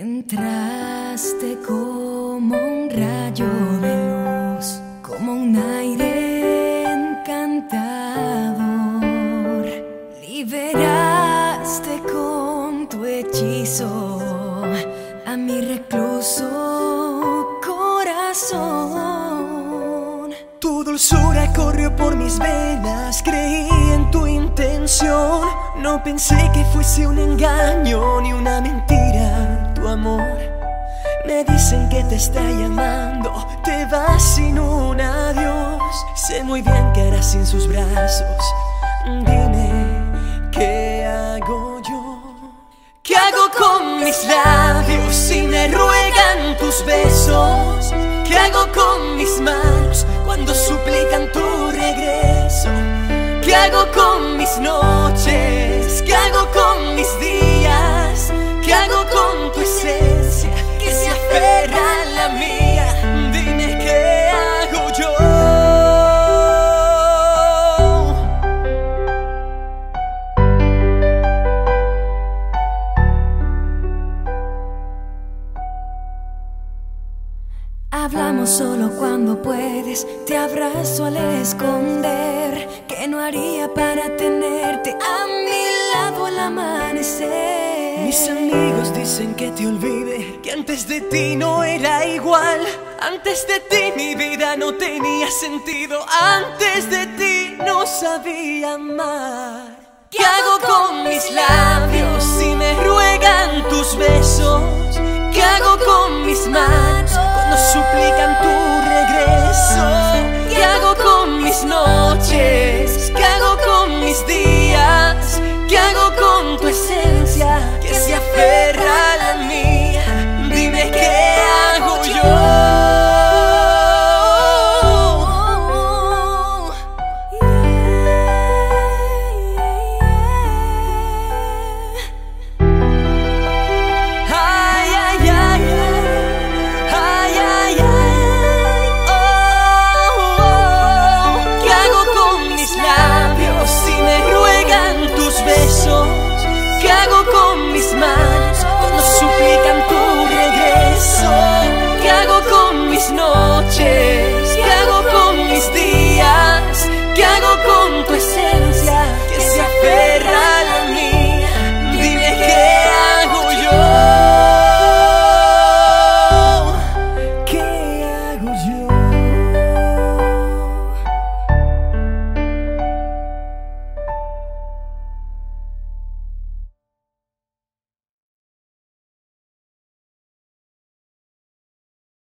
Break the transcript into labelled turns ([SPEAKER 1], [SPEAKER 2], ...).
[SPEAKER 1] Entraste como un rayo de luz, como un aire encantador. Liberaste con tu hechizo a mi recluso corazón.
[SPEAKER 2] Tu dulzura corrió por mis venas, creí en tu intención. No pensé que fuese un engaño ni una mentira dicen que te está llamando, te vas sin un adiós. Sé muy bien que harás sin sus brazos. Dime, ¿qué hago yo? ¿Qué hago con mis labios si me ruegan tus besos? ¿Qué hago con mis
[SPEAKER 1] Hablamos solo cuando puedes, te abrazo al esconder. ¿Qué no haría para tenerte a mi lado al amanecer?
[SPEAKER 2] Mis amigos dicen que te olvide, que antes de ti no era igual. Antes de ti mi vida no tenía sentido, antes de ti no sabía amar. ¿Qué hago con mis labios si me